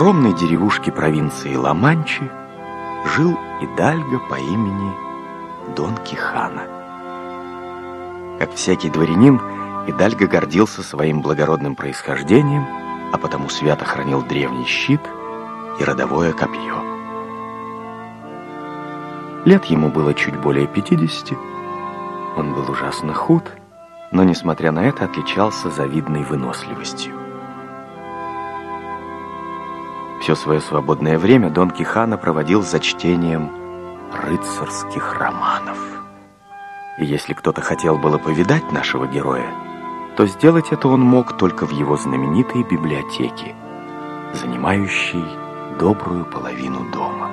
огромной деревушке провинции Ла-Манчи жил идальго по имени Дон Кихана. Как всякий дворянин, Идальго гордился своим благородным происхождением, а потому свято хранил древний щит и родовое копье. Лет ему было чуть более 50. Он был ужасно худ, но, несмотря на это, отличался завидной выносливостью. Все свое свободное время Дон Кихана проводил за чтением рыцарских романов. И если кто-то хотел было повидать нашего героя, то сделать это он мог только в его знаменитой библиотеке, занимающей добрую половину дома.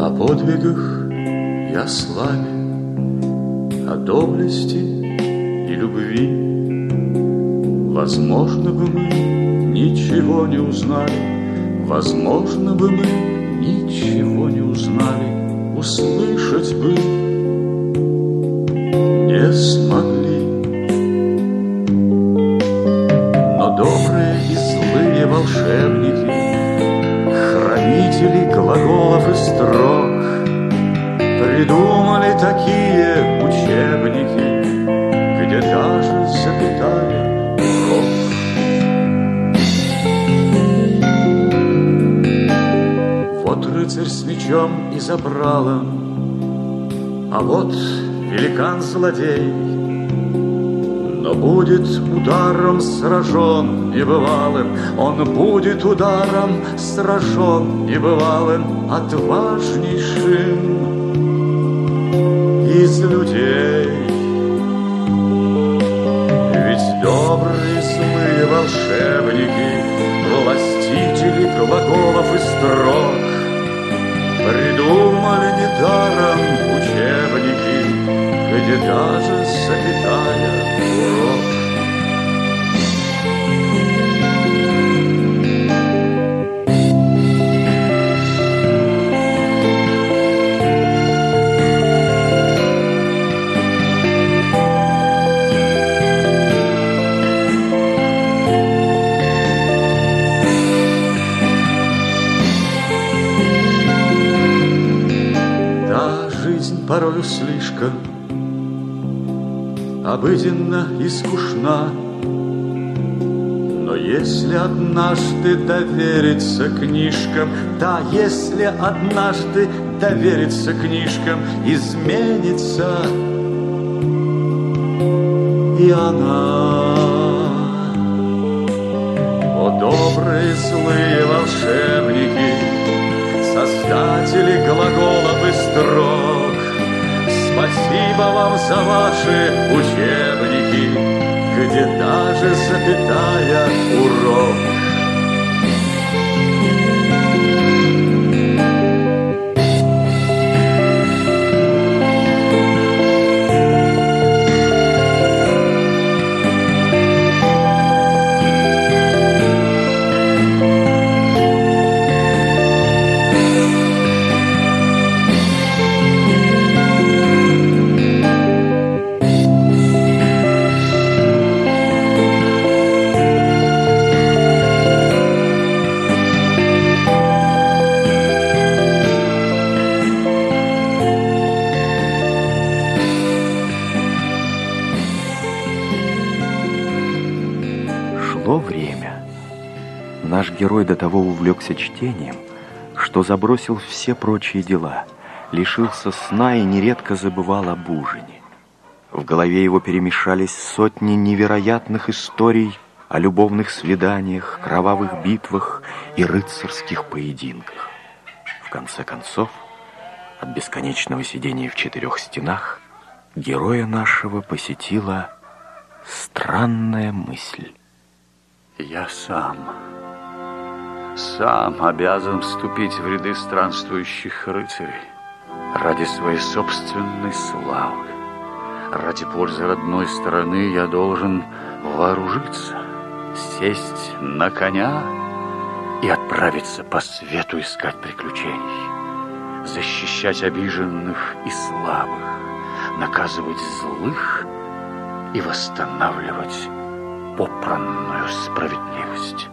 О подвигах я славе, о доблести и любви Возможно бы мы ничего не узнали, Возможно бы мы ничего не узнали, Услышать бы. Не забрала. А вот великан злодей, но будет ударом сражен небывалым, Он будет ударом сражен небывалым, Отважнейшим из людей. Ведь добрые злые волшебники, Властители глаголов и строк, Придумали недаром учебники, где даже солитая урок. порою слишком Обыденно и скучна Но если однажды довериться книжкам Да, если однажды довериться книжкам Изменится и она О, добрые, злые волшебники Создатели глагола быстрого. Спасибо вам за ваши учебники, где даже запятая урок. Наш герой до того увлекся чтением, что забросил все прочие дела, лишился сна и нередко забывал об ужине. В голове его перемешались сотни невероятных историй о любовных свиданиях, кровавых битвах и рыцарских поединках. В конце концов, от бесконечного сидения в четырех стенах героя нашего посетила странная мысль. «Я сам...» сам обязан вступить в ряды странствующих рыцарей ради своей собственной славы. Ради пользы родной страны я должен вооружиться, сесть на коня и отправиться по свету искать приключений, защищать обиженных и слабых, наказывать злых и восстанавливать попранную справедливость.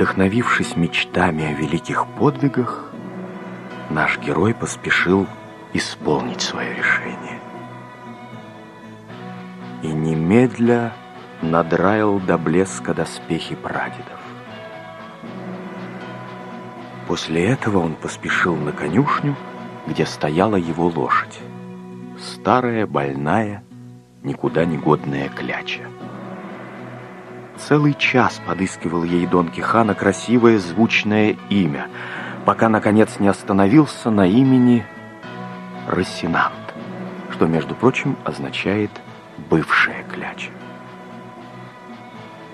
вдохновившись мечтами о великих подвигах, наш герой поспешил исполнить свое решение. И немедля надраил до блеска доспехи прадедов. После этого он поспешил на конюшню, где стояла его лошадь. Старая, больная, никуда не годная кляча. Целый час подыскивал ей Дон Кихана красивое звучное имя, пока, наконец, не остановился на имени Росинант, что, между прочим, означает «бывшая кляча».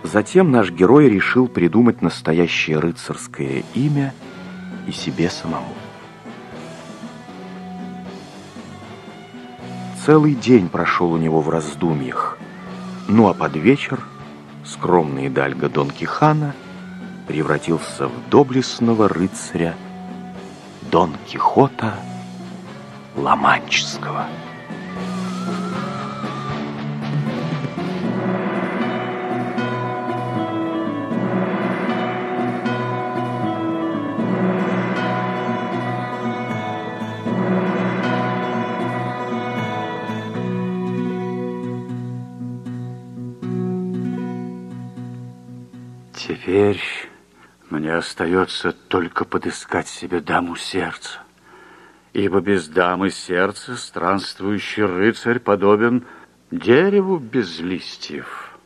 Затем наш герой решил придумать настоящее рыцарское имя и себе самому. Целый день прошел у него в раздумьях, ну а под вечер – скромный Дальго Дон Кихана превратился в доблестного рыцаря Дон Кихота Ломанческого. остается только подыскать себе даму сердца. Ибо без дамы сердца странствующий рыцарь подобен дереву без листьев.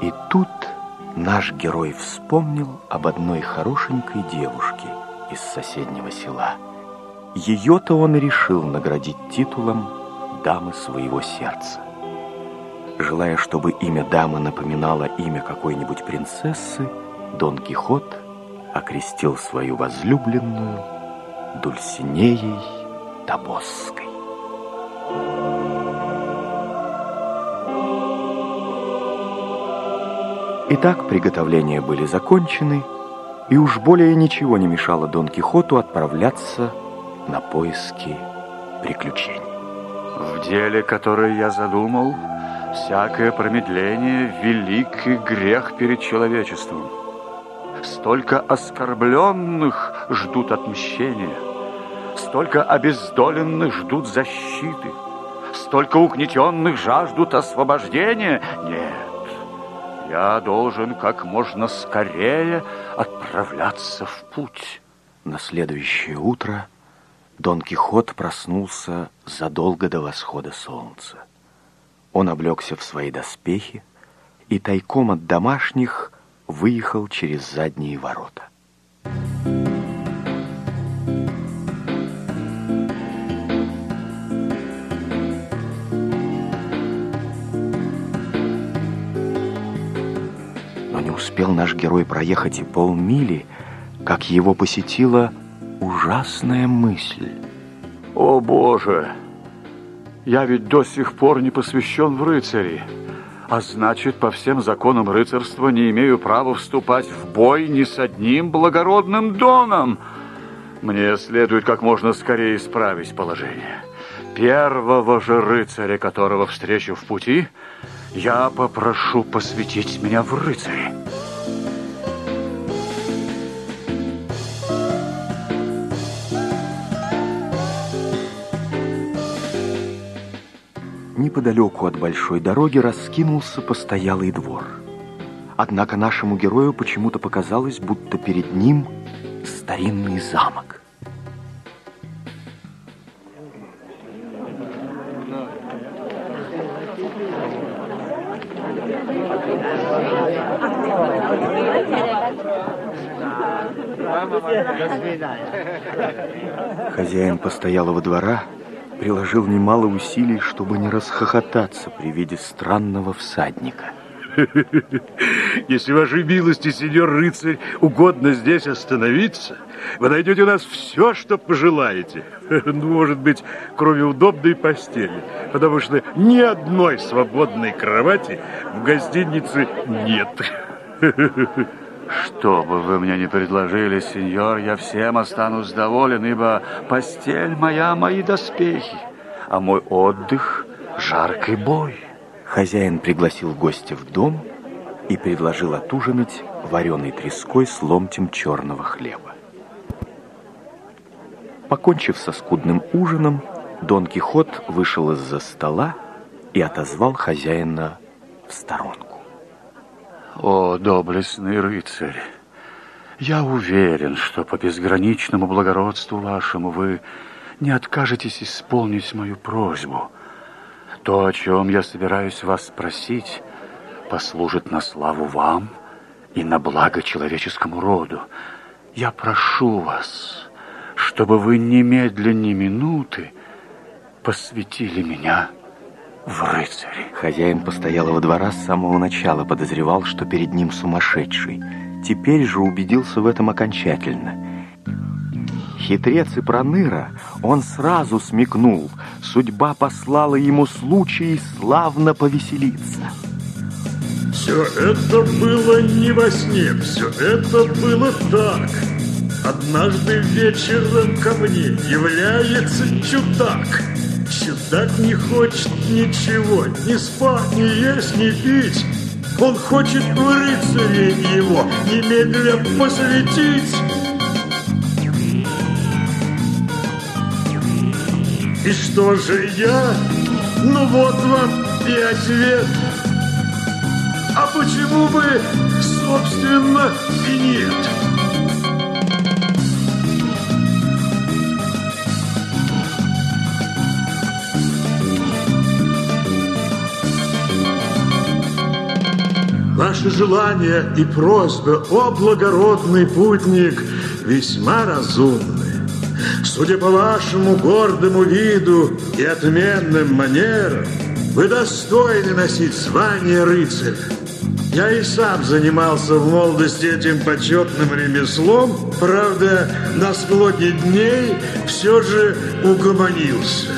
И тут наш герой вспомнил об одной хорошенькой девушке из соседнего села. Ее-то он решил наградить титулом дамы своего сердца. Желая, чтобы имя дамы напоминало имя какой-нибудь принцессы, Дон Кихот окрестил свою возлюбленную Дульсинеей Табосской. Итак, приготовления были закончены, и уж более ничего не мешало Дон Кихоту отправляться на поиски приключений. В деле, которое я задумал, Всякое промедление – великий грех перед человечеством. Столько оскорбленных ждут отмщения, столько обездоленных ждут защиты, столько угнетенных жаждут освобождения. Нет, я должен как можно скорее отправляться в путь. На следующее утро Дон Кихот проснулся задолго до восхода солнца. Он облегся в свои доспехи и тайком от домашних выехал через задние ворота. Но не успел наш герой проехать и полмили, как его посетила ужасная мысль. «О, Боже!» Я ведь до сих пор не посвящен в рыцари. А значит, по всем законам рыцарства не имею права вступать в бой ни с одним благородным доном. Мне следует как можно скорее исправить положение. Первого же рыцаря, которого встречу в пути, я попрошу посвятить меня в рыцари. неподалеку от большой дороги раскинулся постоялый двор. Однако нашему герою почему-то показалось, будто перед ним старинный замок. Хозяин постоялого двора – приложил немало усилий, чтобы не расхохотаться при виде странного всадника. Если вашей милости, сеньор рыцарь, угодно здесь остановиться, вы найдете у нас все, что пожелаете. Ну, может быть, кроме удобной постели, потому что ни одной свободной кровати в гостинице нет. Что бы вы мне ни предложили, сеньор, я всем останусь доволен, ибо постель моя — мои доспехи, а мой отдых — жаркий бой. Хозяин пригласил гостя в дом и предложил отужинать вареной треской с ломтем черного хлеба. Покончив со скудным ужином, Дон Кихот вышел из-за стола и отозвал хозяина в сторонку о доблестный рыцарь, я уверен, что по безграничному благородству вашему вы не откажетесь исполнить мою просьбу. То, о чем я собираюсь вас спросить, послужит на славу вам и на благо человеческому роду. Я прошу вас, чтобы вы немедленно минуты посвятили меня в рыцаре. Хозяин постоялого двора с самого начала подозревал, что перед ним сумасшедший. Теперь же убедился в этом окончательно. Хитрец и проныра, он сразу смекнул. Судьба послала ему случай славно повеселиться. Все это было не во сне, все это было так. Однажды вечером ко мне является чудак. Читать не хочет ничего, не спать, не есть, не пить. Он хочет у рыцарей его немедля посвятить. И что же я? Ну вот вам и ответ. А почему бы, собственно, и нет? Наши желания и просьбы, о благородный путник, весьма разумны. Судя по вашему гордому виду и отменным манерам, вы достойны носить звание рыцарь. Я и сам занимался в молодости этим почетным ремеслом, правда, на склоне дней все же угомонился.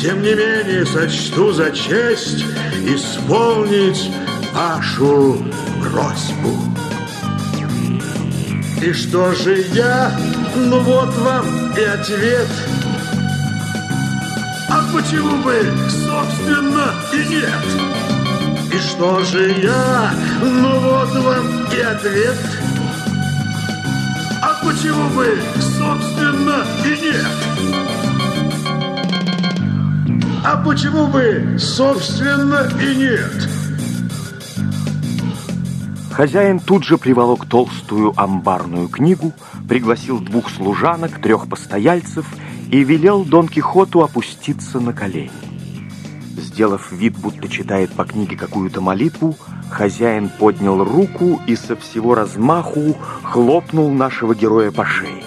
Тем не менее, сочту за честь исполнить вашу просьбу. И что же я? Ну вот вам и ответ. А почему бы, собственно, и нет? И что же я? Ну вот вам и ответ. А почему бы, собственно, и нет? А почему бы, собственно, и нет? Хозяин тут же приволок толстую амбарную книгу, пригласил двух служанок, трех постояльцев и велел Дон Кихоту опуститься на колени. Сделав вид, будто читает по книге какую-то молитву, хозяин поднял руку и со всего размаху хлопнул нашего героя по шее.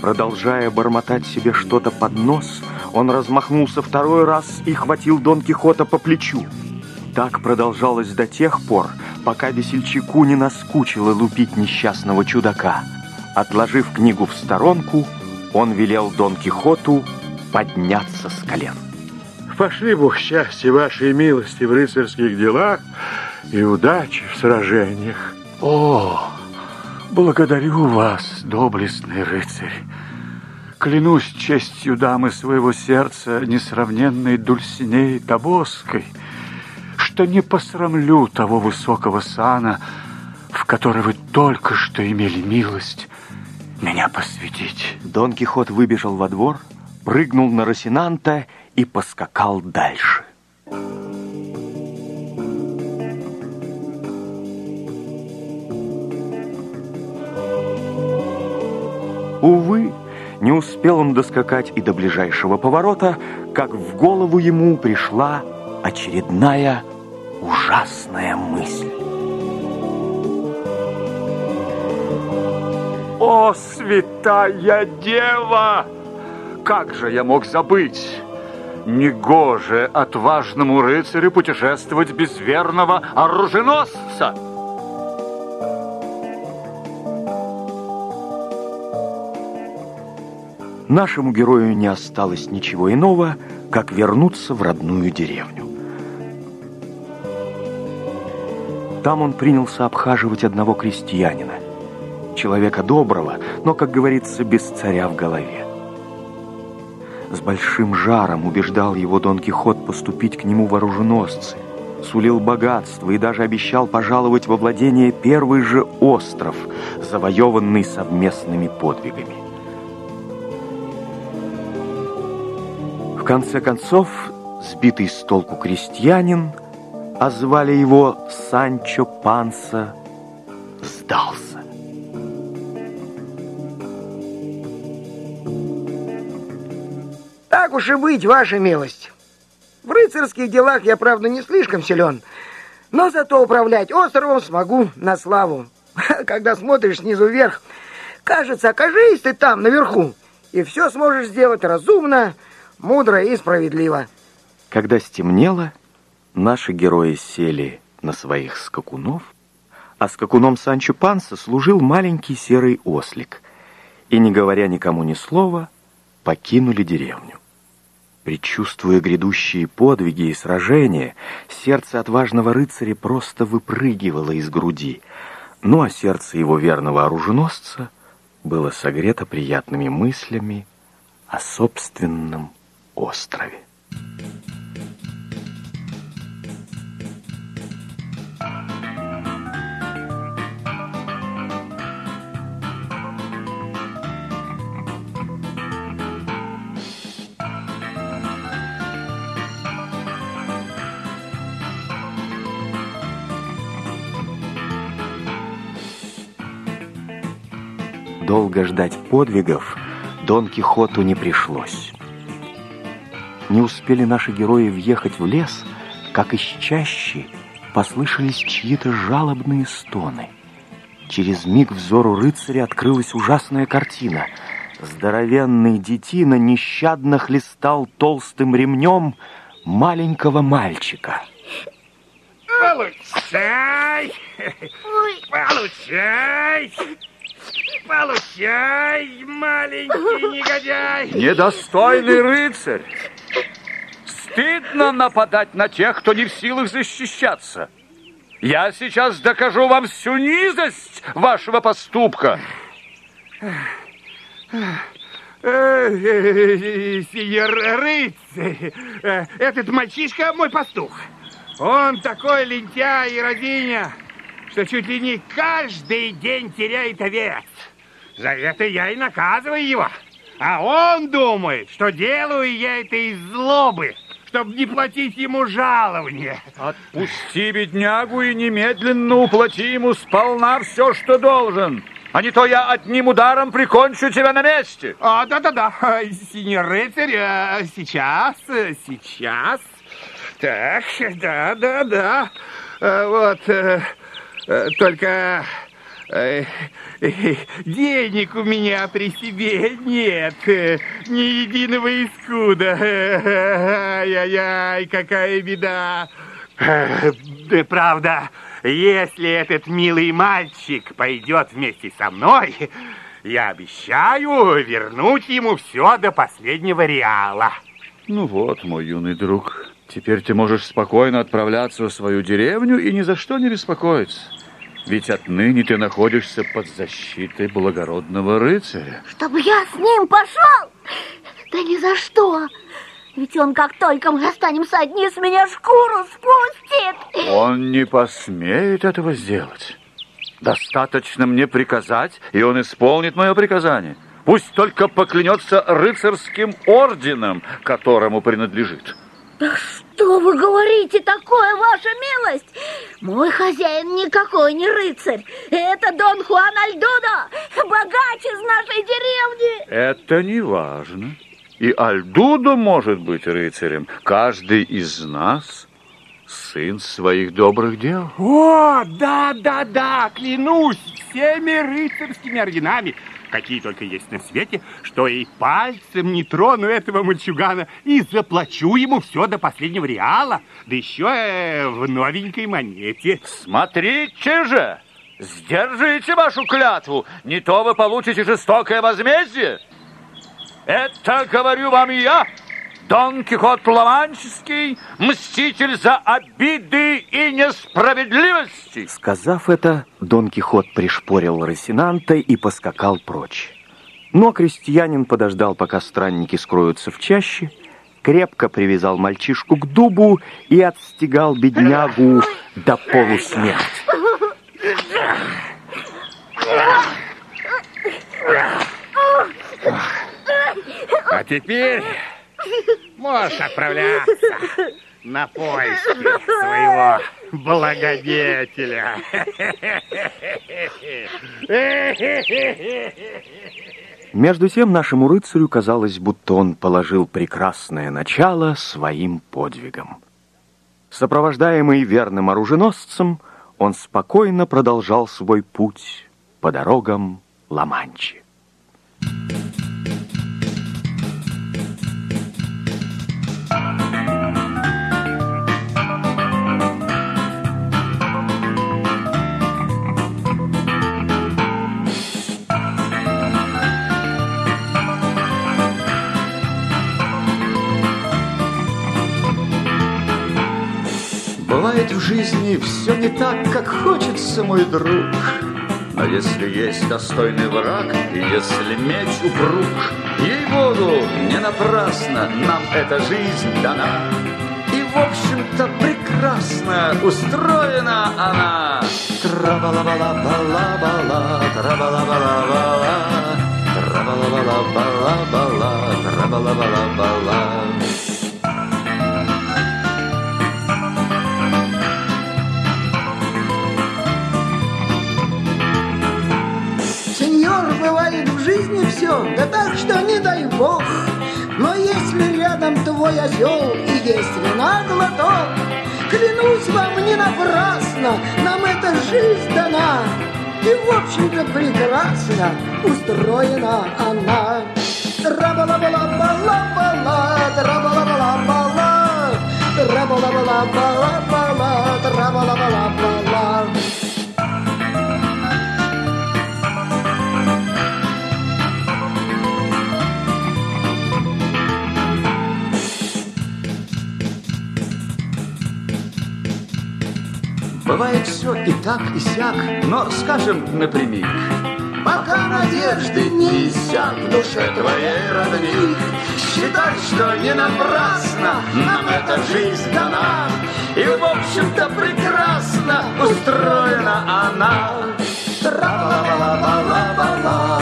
Продолжая бормотать себе что-то под нос, он размахнулся второй раз и хватил Дон Кихота по плечу. Так продолжалось до тех пор, пока весельчаку не наскучило лупить несчастного чудака. Отложив книгу в сторонку, он велел Дон Кихоту подняться с колен. Пошли Бог счастья вашей милости в рыцарских делах и удачи в сражениях. О, благодарю вас, доблестный рыцарь. Клянусь честью дамы своего сердца, несравненной Дульсинеи Тобоской — что не посрамлю того высокого сана, в который вы только что имели милость меня посвятить». Дон Кихот выбежал во двор, прыгнул на Росинанта и поскакал дальше. Увы, не успел он доскакать и до ближайшего поворота, как в голову ему пришла очередная ужасная мысль. О, святая дева! Как же я мог забыть? Негоже отважному рыцарю путешествовать без верного оруженосца! Нашему герою не осталось ничего иного, как вернуться в родную деревню. Там он принялся обхаживать одного крестьянина. Человека доброго, но, как говорится, без царя в голове. С большим жаром убеждал его Дон Кихот поступить к нему в сулил богатство и даже обещал пожаловать во владение первый же остров, завоеванный совместными подвигами. В конце концов, сбитый с толку крестьянин – а звали его Санчо Панса, сдался. Так уж и быть, ваша милость. В рыцарских делах я, правда, не слишком силен, но зато управлять островом смогу на славу. Когда смотришь снизу вверх, кажется, окажись ты там, наверху, и все сможешь сделать разумно, мудро и справедливо. Когда стемнело, Наши герои сели на своих скакунов, а скакуном Санчо Панса служил маленький серый ослик, и, не говоря никому ни слова, покинули деревню. Причувствуя грядущие подвиги и сражения, сердце отважного рыцаря просто выпрыгивало из груди, ну а сердце его верного оруженосца было согрето приятными мыслями о собственном острове. долго ждать подвигов Дон Кихоту не пришлось. Не успели наши герои въехать в лес, как из чащи послышались чьи-то жалобные стоны. Через миг взору рыцаря открылась ужасная картина. Здоровенный детина нещадно хлестал толстым ремнем маленького мальчика. Получай! Ой. Получай! Получай, маленький негодяй! Недостойный рыцарь! стыдно нападать на тех, кто не в силах защищаться. Я сейчас докажу вам всю низость вашего поступка. Рыцарь, э, этот мальчишка мой пастух. Он такой лентяй и родиня, что чуть ли не каждый день теряет овец. За это я и наказываю его. А он думает, что делаю я это из злобы чтобы не платить ему жалование. Отпусти беднягу и немедленно уплати ему сполна все, что должен. А не то я одним ударом прикончу тебя на месте. А, да-да-да, синий рыцарь, э, сейчас, э, сейчас. Так, да-да-да, э, вот, только... Денег у меня при себе нет, э, ни единого искуда. Ай-яй-яй, какая беда. Да правда, если этот милый мальчик пойдет вместе со мной, я обещаю вернуть ему все до последнего реала. Ну вот, мой юный друг, теперь ты можешь спокойно отправляться в свою деревню и ни за что не беспокоиться. Ведь отныне ты находишься под защитой благородного рыцаря. Чтобы я с ним пошел? Да ни за что! Ведь он, как только мы останемся одни, с меня шкуру спустит. Он не посмеет этого сделать. Достаточно мне приказать, и он исполнит мое приказание. Пусть только поклянется рыцарским орденом, которому принадлежит. Что вы говорите такое, ваша милость? Мой хозяин никакой не рыцарь. Это Дон Хуан Альдудо, богач из нашей деревни. Это не важно. И Альдудо может быть рыцарем. Каждый из нас сын своих добрых дел. О, да, да, да, клянусь всеми рыцарскими орденами какие только есть на свете, что и пальцем не трону этого мальчугана и заплачу ему все до последнего реала, да еще э, в новенькой монете. Смотрите же! Сдержите вашу клятву, не то вы получите жестокое возмездие. Это говорю вам я, Дон Кихот Плаванческий, мститель за обиды и несправедливости. Сказав это, Дон Кихот пришпорил Росинанта и поскакал прочь. Но крестьянин подождал, пока странники скроются в чаще, крепко привязал мальчишку к дубу и отстегал беднягу до полусмерти. А теперь... Можешь отправляться на поиски своего благодетеля. Между тем нашему рыцарю казалось, будто он положил прекрасное начало своим подвигам. Сопровождаемый верным оруженосцем, он спокойно продолжал свой путь по дорогам Ла-Манчи. Thank you. жизни все не так, как хочется, мой друг. Но если есть достойный враг, и если меч упруг, ей-богу, не напрасно нам эта жизнь дана. И, в общем-то, прекрасно устроена она. Тра-ба-ла-ба-ла-ба-ла-ба-ла, тра-ба-ла-ба-ла-ба-ла, тра-ба-ла-ба-ла-ба-ла-ба-ла, тра-ба-ла-ба-ла-ба-ла. Позор бывает в жизни все, да так что не дай бог. Но если рядом твой осел и есть вина глоток, Клянусь вам не напрасно, нам эта жизнь дана, И в общем-то прекрасно устроена она. Рабала-бала-бала-бала, рабала-бала-бала, рабала-бала-бала-бала, рабала-бала-бала. Бывает все и так, и сяк, но скажем напрямик. Пока надежды не иссяк в душе твоей родных, Считай, что не напрасно нам эта жизнь дана, И, в общем-то, прекрасно устроена она. Тра-ла-ла-ла-ла-ла-ла.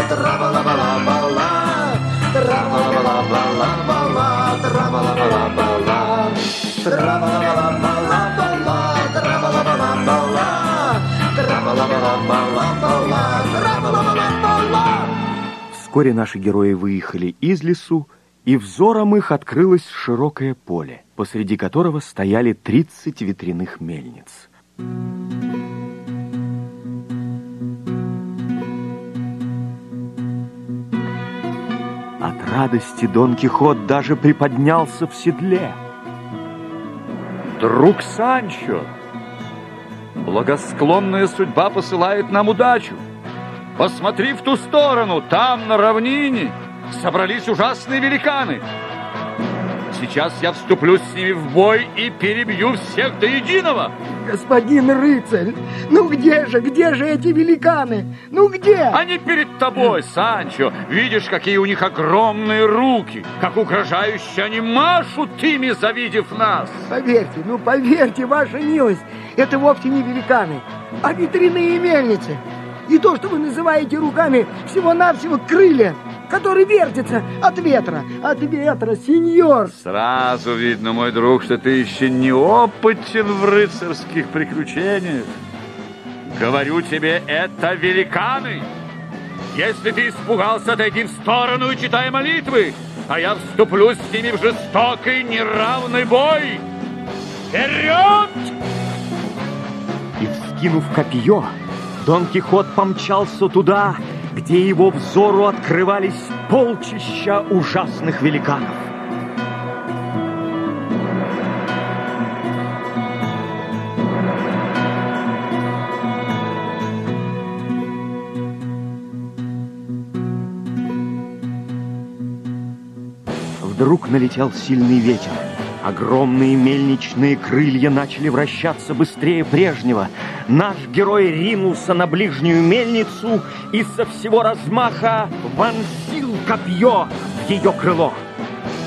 Вскоре наши герои выехали из лесу, и взором их открылось широкое поле, посреди которого стояли 30 ветряных мельниц. От радости Дон Кихот даже приподнялся в седле. «Друг Санчо, благосклонная судьба посылает нам удачу!» Посмотри в ту сторону, там, на равнине, собрались ужасные великаны. Сейчас я вступлю с ними в бой и перебью всех до единого. Господин рыцарь, ну где же, где же эти великаны? Ну где? Они перед тобой, Санчо. Видишь, какие у них огромные руки. Как угрожающе они машут ими, завидев нас. Поверьте, ну поверьте, ваша милость, это вовсе не великаны, а ветряные мельницы. И то, что вы называете руками, всего-навсего крылья, которые вертятся от ветра, от ветра, сеньор. Сразу видно, мой друг, что ты еще не опытен в рыцарских приключениях. Говорю тебе, это великаны. Если ты испугался, отойди в сторону и читай молитвы, а я вступлю с ними в жестокий неравный бой. Вперед! И вскинув копье, Дон Кихот помчался туда, где его взору открывались полчища ужасных великанов. Вдруг налетел сильный ветер. Огромные мельничные крылья начали вращаться быстрее прежнего. Наш герой ринулся на ближнюю мельницу и со всего размаха вонзил копье в ее крыло.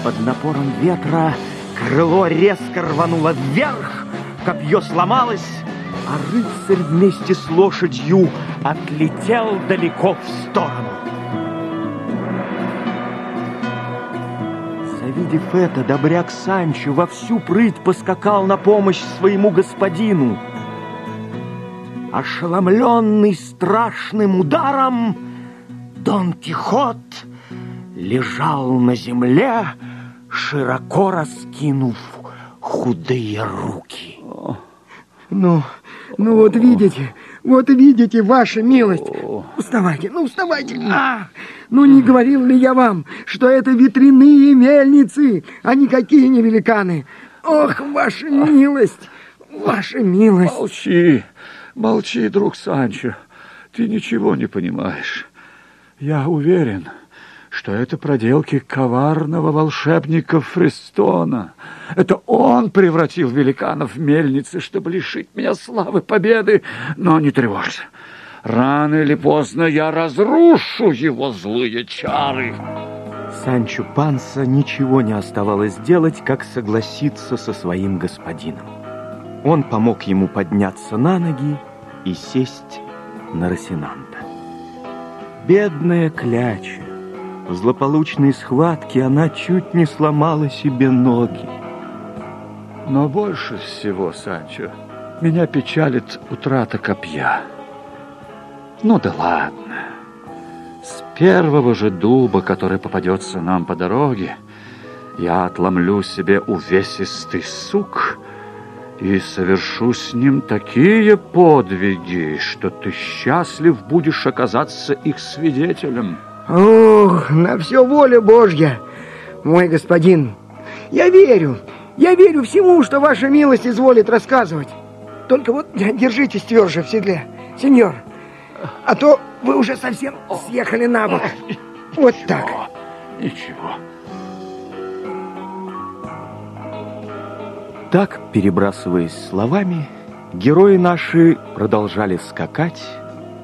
Под напором ветра крыло резко рвануло вверх, копье сломалось, а рыцарь вместе с лошадью отлетел далеко в сторону. Завидев это, добряк Санчо во всю прыть поскакал на помощь своему господину. Ошеломленный страшным ударом, Дон Кихот лежал на земле, широко раскинув худые руки. Ну, ну вот видите, вот видите, ваша милость. Уставайте, ну уставайте. А, ну не говорил ли я вам, что это ветряные мельницы, а никакие не великаны? Ох, ваша а. милость, ваша милость. Молчи, молчи, друг Санчо. Ты ничего не понимаешь. Я уверен что это проделки коварного волшебника Фристона? Это он превратил великанов в мельницы, чтобы лишить меня славы победы. Но не тревожься. Рано или поздно я разрушу его злые чары. Санчо Панса ничего не оставалось делать, как согласиться со своим господином. Он помог ему подняться на ноги и сесть на Росинанта. Бедная кляча! В злополучной схватке она чуть не сломала себе ноги. Но больше всего, Санчо, меня печалит утрата копья. Ну да ладно. С первого же дуба, который попадется нам по дороге, я отломлю себе увесистый сук и совершу с ним такие подвиги, что ты счастлив будешь оказаться их свидетелем». Ох, на все воля Божья, мой господин. Я верю, я верю всему, что ваша милость изволит рассказывать. Только вот держитесь тверже в седле, сеньор. А то вы уже совсем съехали на бок. Вот так. Ничего. Так, перебрасываясь словами, герои наши продолжали скакать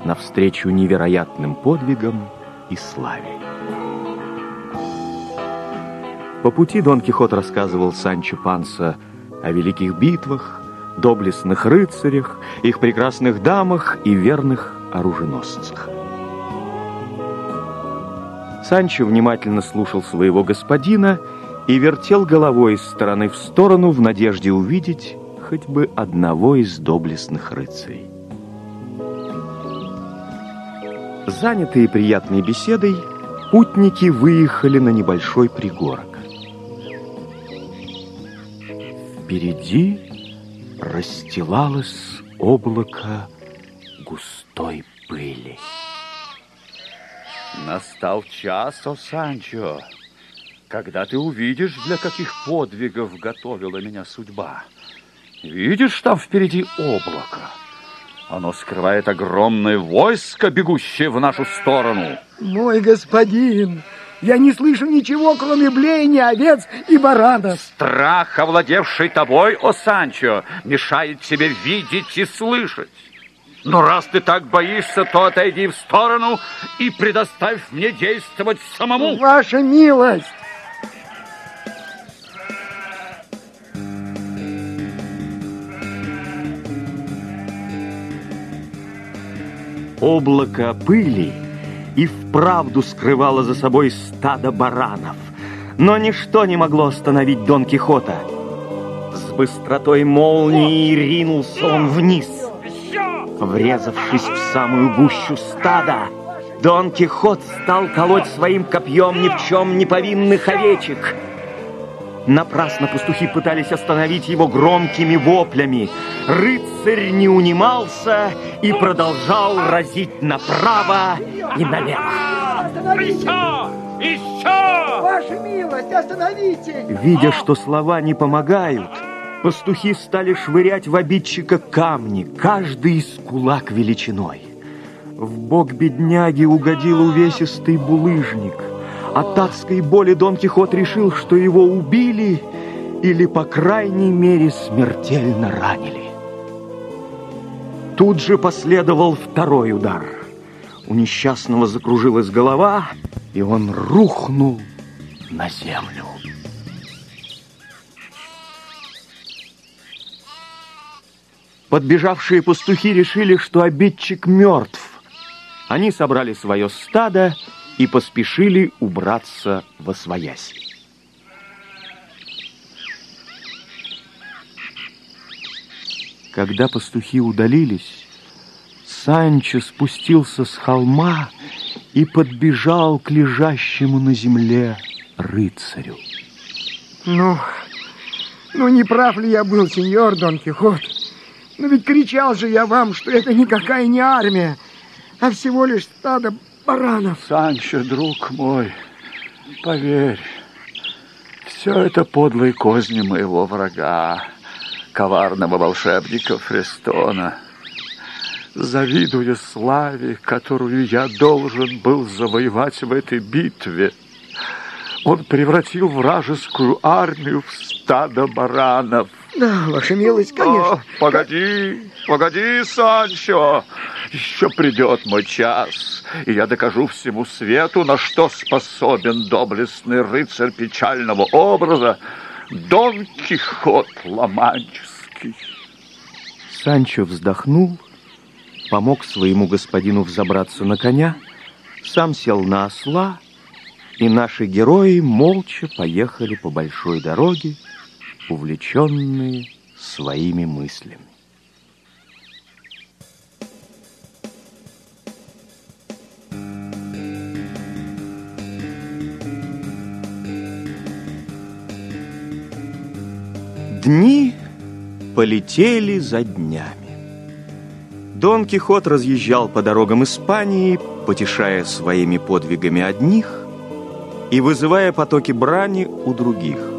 навстречу невероятным подвигам, и славе. По пути Дон Кихот рассказывал Санчо Панса о великих битвах, доблестных рыцарях, их прекрасных дамах и верных оруженосцах. Санчо внимательно слушал своего господина и вертел головой из стороны в сторону в надежде увидеть хоть бы одного из доблестных рыцарей. Занятые приятной беседой, путники выехали на небольшой пригорок. Впереди расстилалось облако густой пыли. Настал час, о Санчо, когда ты увидишь, для каких подвигов готовила меня судьба. Видишь, там впереди облако. Оно скрывает огромное войско, бегущее в нашу сторону. Мой господин, я не слышу ничего, кроме блеяния овец и баранов. Страх, овладевший тобой, о Санчо, мешает тебе видеть и слышать. Но раз ты так боишься, то отойди в сторону и предоставь мне действовать самому. Ваша милость, облако пыли и вправду скрывало за собой стадо баранов. Но ничто не могло остановить Дон Кихота. С быстротой молнии ринулся он вниз. Врезавшись в самую гущу стада, Дон Кихот стал колоть своим копьем ни в чем не повинных овечек — Напрасно пастухи пытались остановить его громкими воплями. Рыцарь не унимался и продолжал разить направо и налево. Еще! Еще! Ваша милость, остановите! Видя, что слова не помогают, пастухи стали швырять в обидчика камни, каждый из кулак величиной. В бок бедняги угодил увесистый булыжник – от адской боли Дон Кихот решил, что его убили или, по крайней мере, смертельно ранили. Тут же последовал второй удар. У несчастного закружилась голова, и он рухнул на землю. Подбежавшие пастухи решили, что обидчик мертв. Они собрали свое стадо и и поспешили убраться во своясь. Когда пастухи удалились, Санчо спустился с холма и подбежал к лежащему на земле рыцарю. Ну, ну не прав ли я был, сеньор Дон Кихот? Но ведь кричал же я вам, что это никакая не армия, а всего лишь стадо баранов. Санчо, друг мой, поверь, все это подлые козни моего врага, коварного волшебника Фрестона. Завидуя славе, которую я должен был завоевать в этой битве. Он превратил вражескую армию в стадо баранов. Да, ваша милость, ну, конечно. О, погоди, погоди, Санчо. Еще придет мой час, и я докажу всему свету, на что способен доблестный рыцарь печального образа Дон Кихот Ломанческий. Санчо вздохнул, помог своему господину взобраться на коня, сам сел на осла, и наши герои молча поехали по большой дороге, увлеченные своими мыслями. Дни полетели за днями. Дон Кихот разъезжал по дорогам Испании, потешая своими подвигами одних и вызывая потоки брани у других.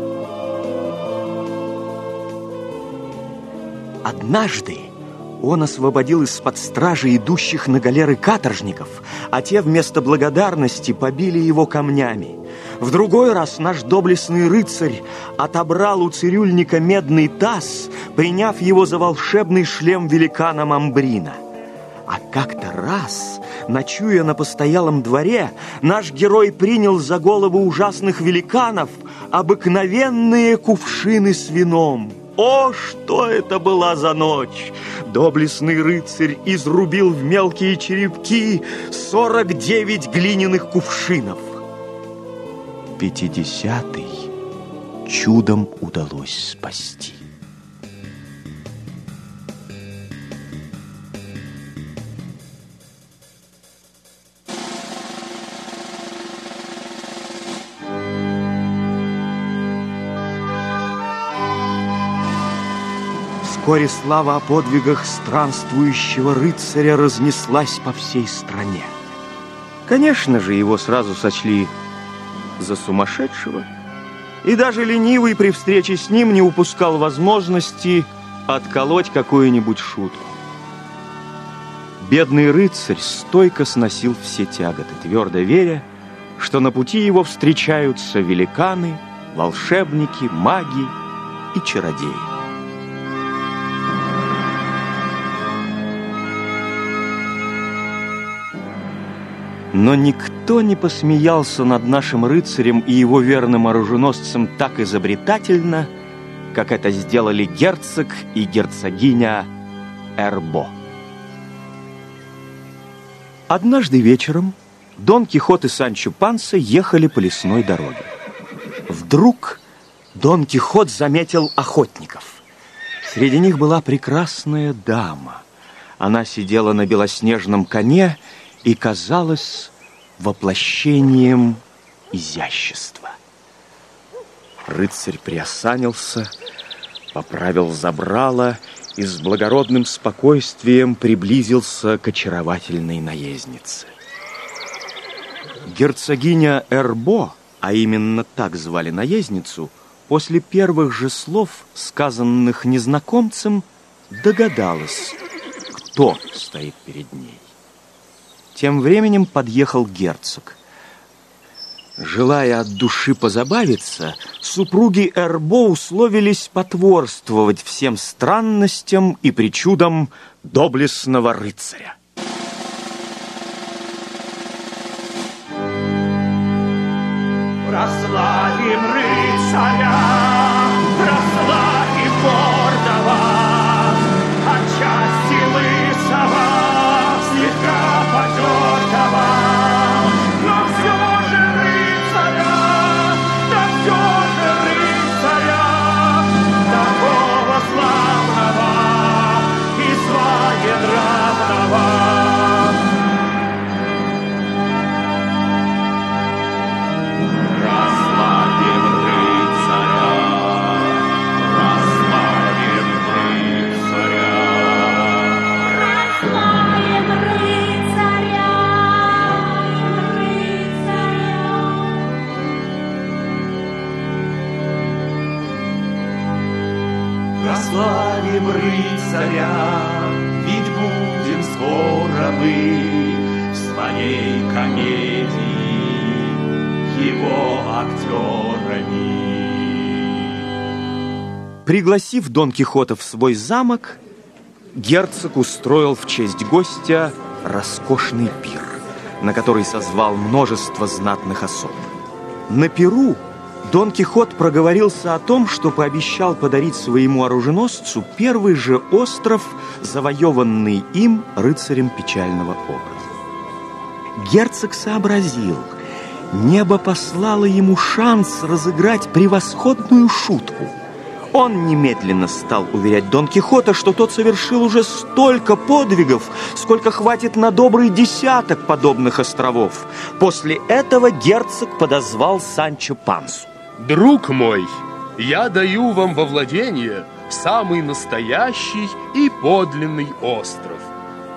Однажды он освободил из-под стражи идущих на галеры каторжников, а те вместо благодарности побили его камнями. В другой раз наш доблестный рыцарь отобрал у цирюльника медный таз, приняв его за волшебный шлем великана Мамбрина. А как-то раз, ночуя на постоялом дворе, наш герой принял за голову ужасных великанов обыкновенные кувшины с вином – о, что это была за ночь! Доблестный рыцарь изрубил в мелкие черепки 49 глиняных кувшинов. Пятидесятый чудом удалось спасти. Вскоре слава о подвигах странствующего рыцаря разнеслась по всей стране. Конечно же, его сразу сочли за сумасшедшего, и даже ленивый при встрече с ним не упускал возможности отколоть какую-нибудь шутку. Бедный рыцарь стойко сносил все тяготы, твердо веря, что на пути его встречаются великаны, волшебники, маги и чародеи. Но никто не посмеялся над нашим рыцарем и его верным оруженосцем так изобретательно, как это сделали герцог и герцогиня Эрбо. Однажды вечером Дон Кихот и Санчо Панса ехали по лесной дороге. Вдруг Дон Кихот заметил охотников. Среди них была прекрасная дама. Она сидела на белоснежном коне и казалась воплощением изящества. Рыцарь приосанился, поправил забрало и с благородным спокойствием приблизился к очаровательной наезднице. Герцогиня Эрбо, а именно так звали наездницу, после первых же слов, сказанных незнакомцем, догадалась, кто стоит перед ней. Тем временем подъехал герцог. Желая от души позабавиться, супруги Эрбо условились потворствовать всем странностям и причудам доблестного рыцаря. Прославим рыцаря! Пригласив Дон Кихота в свой замок, герцог устроил в честь гостя роскошный пир, на который созвал множество знатных особ. На пиру Дон Кихот проговорился о том, что пообещал подарить своему оруженосцу первый же остров, завоеванный им рыцарем печального образа. Герцог сообразил, небо послало ему шанс разыграть превосходную шутку – он немедленно стал уверять Дон Кихота, что тот совершил уже столько подвигов, сколько хватит на добрый десяток подобных островов. После этого герцог подозвал Санчо Пансу. «Друг мой, я даю вам во владение самый настоящий и подлинный остров.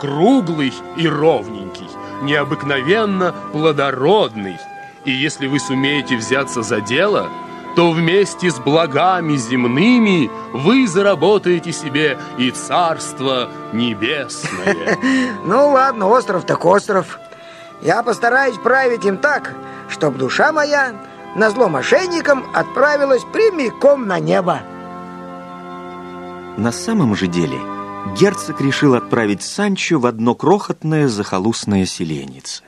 Круглый и ровненький, необыкновенно плодородный. И если вы сумеете взяться за дело – то вместе с благами земными вы заработаете себе и царство небесное. Ну ладно, остров так остров. Я постараюсь править им так, чтобы душа моя на зло мошенникам отправилась прямиком на небо. На самом же деле герцог решил отправить Санчо в одно крохотное захолустное селенице.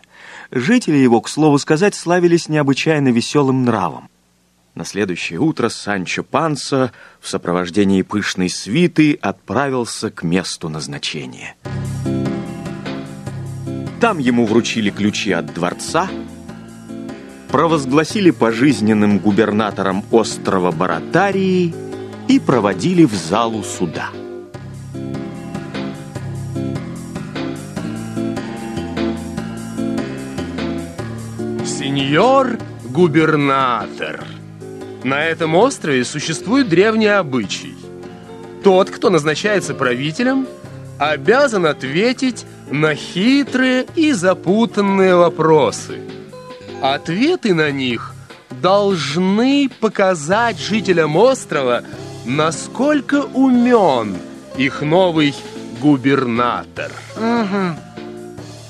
Жители его, к слову сказать, славились необычайно веселым нравом. На следующее утро Санчо Панса в сопровождении пышной свиты отправился к месту назначения. Там ему вручили ключи от дворца, провозгласили пожизненным губернатором острова Баратарии и проводили в залу суда. Сеньор губернатор – на этом острове существует древний обычай. Тот, кто назначается правителем, обязан ответить на хитрые и запутанные вопросы. Ответы на них должны показать жителям острова, насколько умен их новый губернатор. Угу.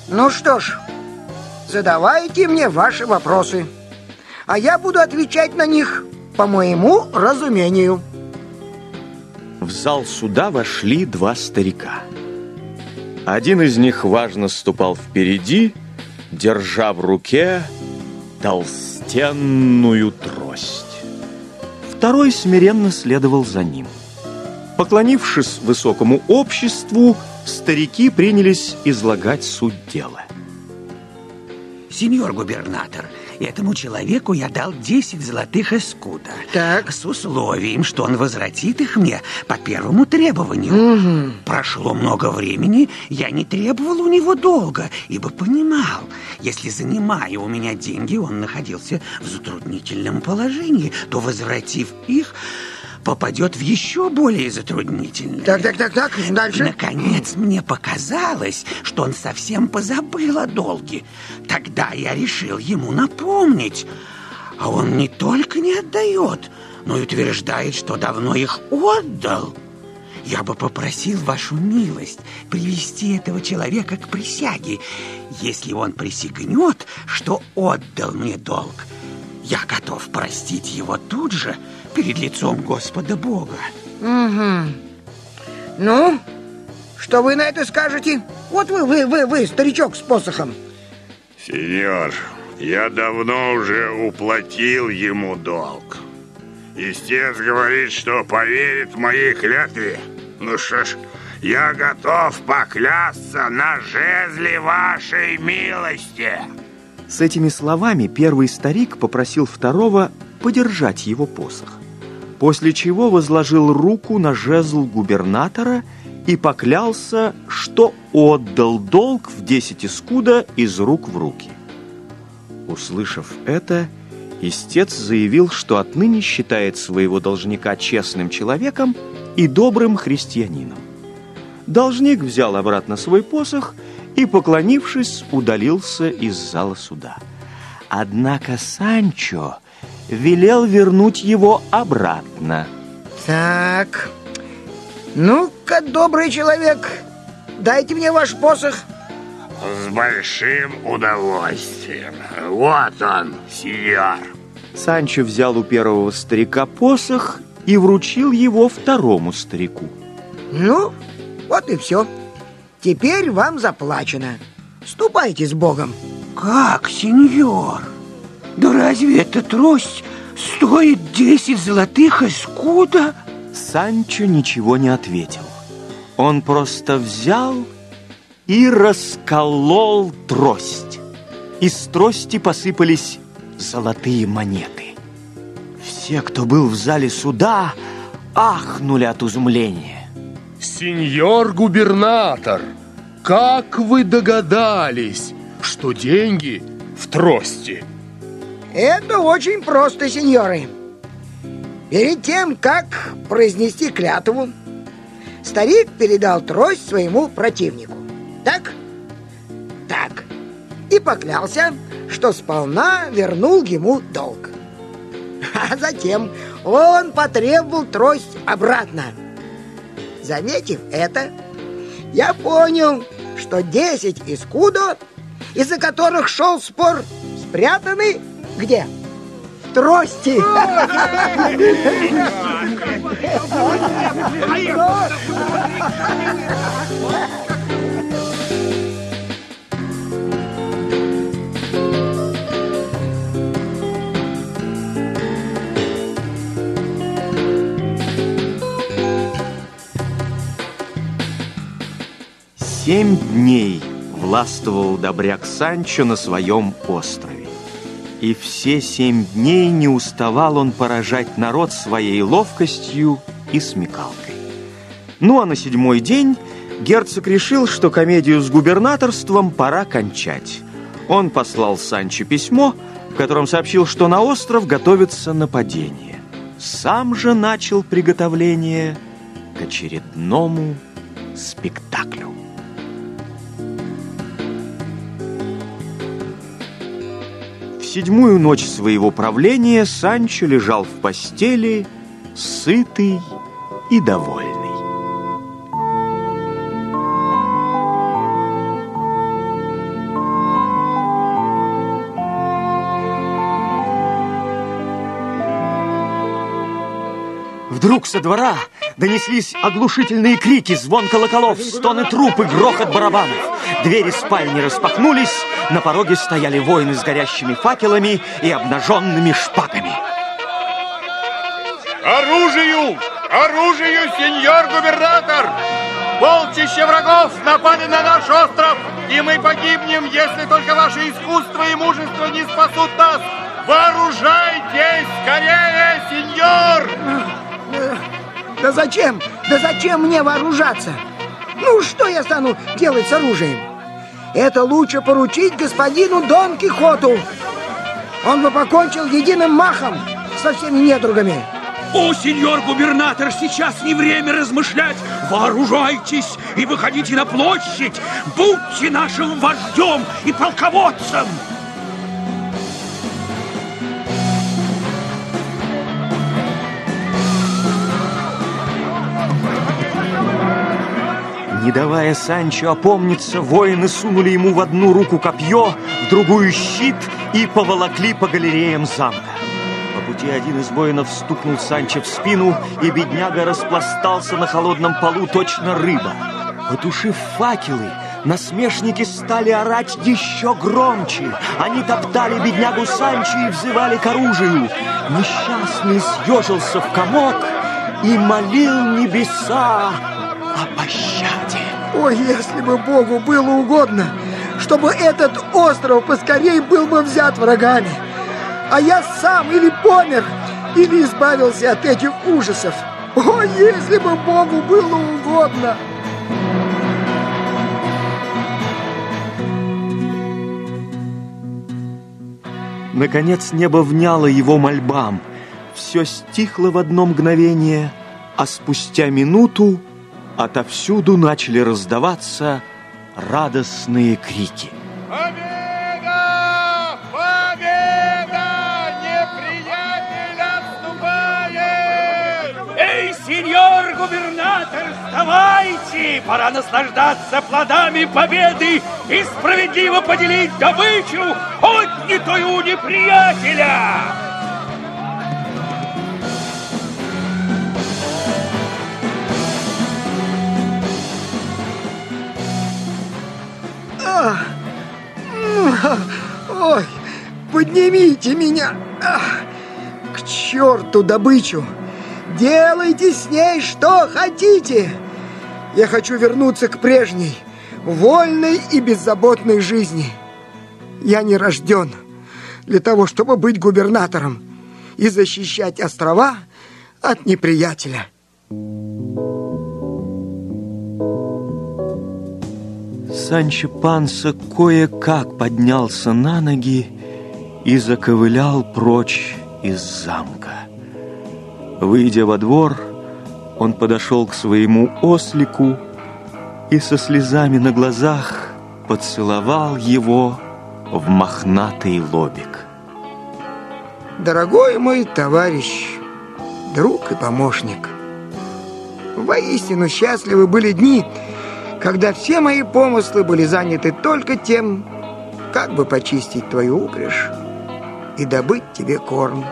Ну что ж, задавайте мне ваши вопросы, а я буду отвечать на них – по моему разумению. В зал суда вошли два старика. Один из них важно ступал впереди, держа в руке толстенную трость. Второй смиренно следовал за ним. Поклонившись высокому обществу, старики принялись излагать суть дела. Сеньор губернатор, Этому человеку я дал 10 золотых эскуда. Так. С условием, что он возвратит их мне по первому требованию. Угу. Прошло много времени, я не требовал у него долга, ибо понимал, если занимая у меня деньги, он находился в затруднительном положении, то, возвратив их, попадет в еще более затруднительное. Так, так, так, так, дальше. Наконец мне показалось, что он совсем позабыл о долге. Тогда я решил ему напомнить. А он не только не отдает, но и утверждает, что давно их отдал. Я бы попросил вашу милость привести этого человека к присяге, если он присягнет, что отдал мне долг. Я готов простить его тут же, — перед лицом Господа Бога. Угу. Ну, что вы на это скажете? Вот вы, вы, вы, вы, старичок с посохом. Сеньор, я давно уже уплатил ему долг. Истец говорит, что поверит моей клятве. Ну что ж, я готов поклясться на жезле вашей милости. С этими словами первый старик попросил второго подержать его посох после чего возложил руку на жезл губернатора и поклялся, что отдал долг в 10 искуда из рук в руки. Услышав это, истец заявил, что отныне считает своего должника честным человеком и добрым христианином. Должник взял обратно свой посох и, поклонившись, удалился из зала суда. Однако Санчо велел вернуть его обратно. Так, ну-ка, добрый человек, дайте мне ваш посох. С большим удовольствием. Вот он, сеньор. Санчо взял у первого старика посох и вручил его второму старику. Ну, вот и все. Теперь вам заплачено. Ступайте с Богом. Как, сеньор? Да разве эта трость стоит 10 золотых искуда? Санчо ничего не ответил. Он просто взял и расколол трость. Из трости посыпались золотые монеты. Все, кто был в зале суда, ахнули от изумления. Сеньор губернатор, как вы догадались, что деньги в трости? Это очень просто, сеньоры. Перед тем, как произнести клятву, старик передал трость своему противнику. Так? Так. И поклялся, что сполна вернул ему долг. А затем он потребовал трость обратно. Заметив это, я понял, что 10 из кудо, из-за которых шел спор, спрятаны где? трости. Семь дней властвовал добряк Санчо на своем острове и все семь дней не уставал он поражать народ своей ловкостью и смекалкой. Ну а на седьмой день герцог решил, что комедию с губернаторством пора кончать. Он послал Санчо письмо, в котором сообщил, что на остров готовится нападение. Сам же начал приготовление к очередному спектаклю. седьмую ночь своего правления Санчо лежал в постели, сытый и довольный. Вдруг со двора донеслись оглушительные крики, звон колоколов, стоны труп и грохот барабанов. Двери спальни распахнулись, на пороге стояли воины с горящими факелами и обнаженными шпагами. Оружию! Оружию, сеньор губернатор! Полчище врагов напали на наш остров, и мы погибнем, если только ваше искусство и мужество не спасут нас! Вооружайтесь скорее, сеньор! Э, да зачем? Да зачем мне вооружаться? Ну, что я стану делать с оружием? Это лучше поручить господину Дон Кихоту. Он бы покончил единым махом со всеми недругами. О, сеньор губернатор, сейчас не время размышлять. Вооружайтесь и выходите на площадь. Будьте нашим вождем и полководцем. Не давая Санчо опомниться, воины сунули ему в одну руку копье, в другую щит и поволокли по галереям замка. По пути один из воинов стукнул Санчо в спину, и бедняга распластался на холодном полу точно рыба. Потушив факелы, Насмешники стали орать еще громче. Они топтали беднягу Санчо и взывали к оружию. Несчастный съежился в комок и молил небеса о пощаде. О, если бы Богу было угодно, чтобы этот остров поскорей был бы взят врагами. А я сам или помер, или избавился от этих ужасов. О, если бы Богу было угодно! Наконец небо вняло его мольбам. Все стихло в одно мгновение, а спустя минуту отовсюду начали раздаваться радостные крики. Победа! Победа! Неприятель отступает! Эй, сеньор губернатор, вставайте! Пора наслаждаться плодами победы и справедливо поделить добычу, отнятую у неприятеля! Ой, поднимите меня! Ах, к черту добычу! Делайте с ней что хотите! Я хочу вернуться к прежней, вольной и беззаботной жизни. Я не рожден для того, чтобы быть губернатором и защищать острова от неприятеля. Thank you. Санчо Панса кое-как поднялся на ноги и заковылял прочь из замка. Выйдя во двор, он подошел к своему ослику и со слезами на глазах поцеловал его в мохнатый лобик. Дорогой мой товарищ, друг и помощник, воистину счастливы были дни, когда все мои помыслы были заняты только тем, как бы почистить твою упряжь и добыть тебе корм.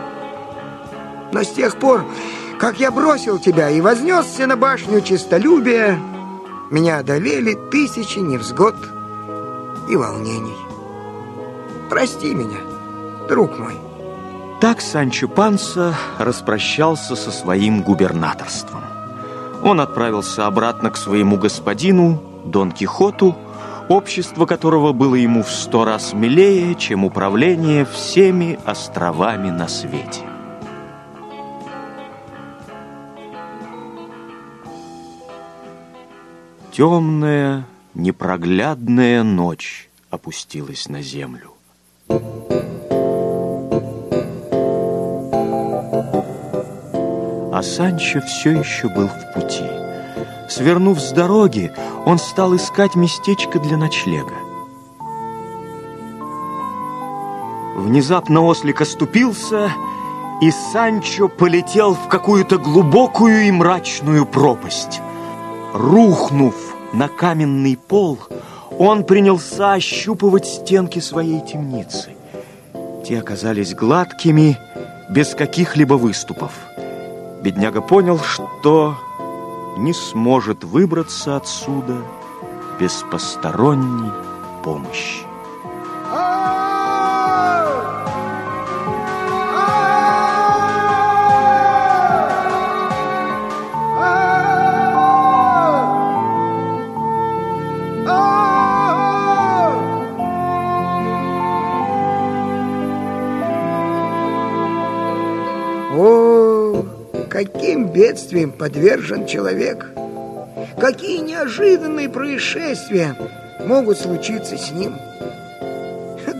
Но с тех пор, как я бросил тебя и вознесся на башню чистолюбия, меня одолели тысячи невзгод и волнений. Прости меня, друг мой. Так Санчо Панса распрощался со своим губернаторством он отправился обратно к своему господину, Дон Кихоту, общество которого было ему в сто раз милее, чем управление всеми островами на свете. Темная, непроглядная ночь опустилась на землю. а Санчо все еще был в пути. Свернув с дороги, он стал искать местечко для ночлега. Внезапно ослик оступился, и Санчо полетел в какую-то глубокую и мрачную пропасть. Рухнув на каменный пол, он принялся ощупывать стенки своей темницы. Те оказались гладкими, без каких-либо выступов. Бедняга понял, что не сможет выбраться отсюда без посторонней помощи. بےدویم подвержен человек, какие неожиданные происшествия могут случиться с ним.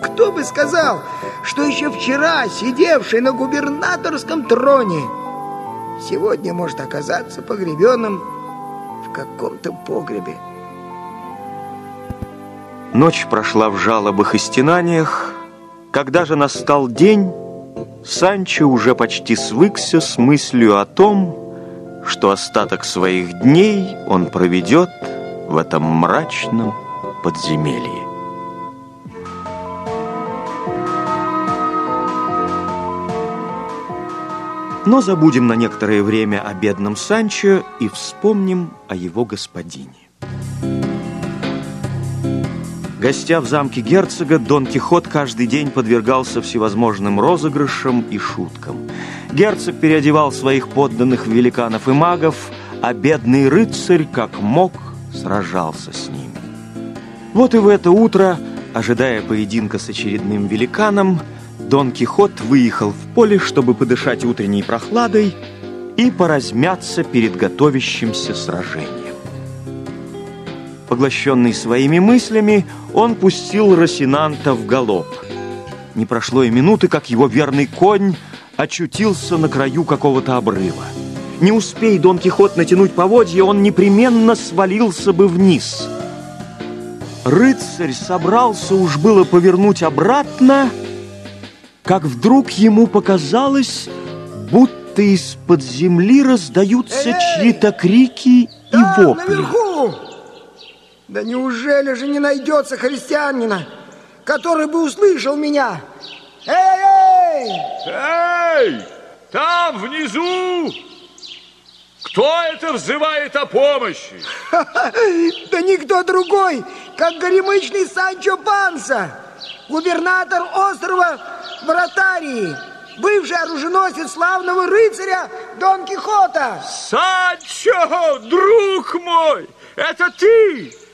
Кто бы сказал, что еще вчера сидевший на губернаторском троне сегодня может оказаться погребенным в каком-то погребе. Ночь прошла в жалобах и стенаниях. Когда же настал день, Санчо уже почти свыкся с мыслью о том, что остаток своих дней он проведет в этом мрачном подземелье. Но забудем на некоторое время о бедном Санчо и вспомним о его господине. Гостя в замке герцога, Дон Кихот каждый день подвергался всевозможным розыгрышам и шуткам. Герцог переодевал своих подданных великанов и магов, а бедный рыцарь, как мог, сражался с ними. Вот и в это утро, ожидая поединка с очередным великаном, Дон Кихот выехал в поле, чтобы подышать утренней прохладой и поразмяться перед готовящимся сражением. Поглощенный своими мыслями, он пустил Росинанта в галоп. Не прошло и минуты, как его верный конь очутился на краю какого-то обрыва. Не успей Дон Кихот натянуть поводья, он непременно свалился бы вниз. Рыцарь собрался уж было повернуть обратно, как вдруг ему показалось, будто из-под земли раздаются чьи-то крики и вопли. Да неужели же не найдется христианина, который бы услышал меня? Эй, эй! Эй! Там внизу! Кто это взывает о помощи? Да никто другой, как горемычный Санчо Панса, губернатор острова Вратарии, бывший оруженосец славного рыцаря Дон Кихота. Санчо, друг мой, это ты!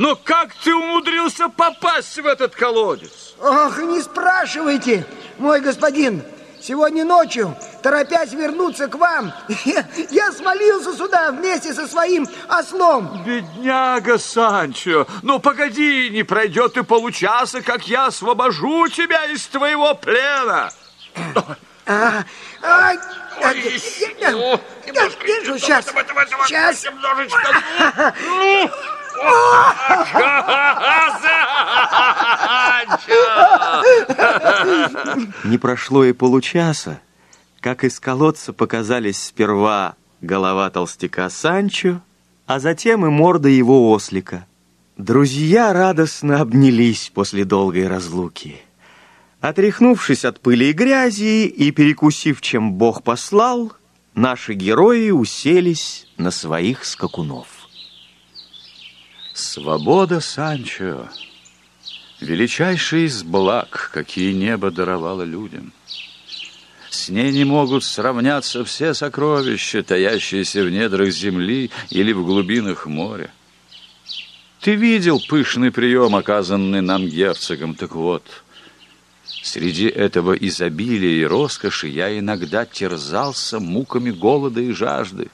Но как ты умудрился попасть в этот колодец? Ох, не спрашивайте, мой господин. Сегодня ночью, торопясь вернуться к вам, я, я свалился сюда вместе со своим ослом. Бедняга Санчо, ну погоди, не пройдет и получаса, как я освобожу тебя из твоего плена. А, а, а Ой, сейчас, ну, сейчас. Немножечко. Ну, Не прошло и получаса, как из колодца показались сперва голова толстяка Санчо, а затем и морда его ослика. Друзья радостно обнялись после долгой разлуки. Отряхнувшись от пыли и грязи и перекусив, чем Бог послал, наши герои уселись на своих скакунов. Свобода, Санчо, величайший из благ, какие небо даровало людям. С ней не могут сравняться все сокровища, таящиеся в недрах земли или в глубинах моря. Ты видел пышный прием, оказанный нам герцогом, так вот... Среди этого изобилия и роскоши я иногда терзался муками голода и жажды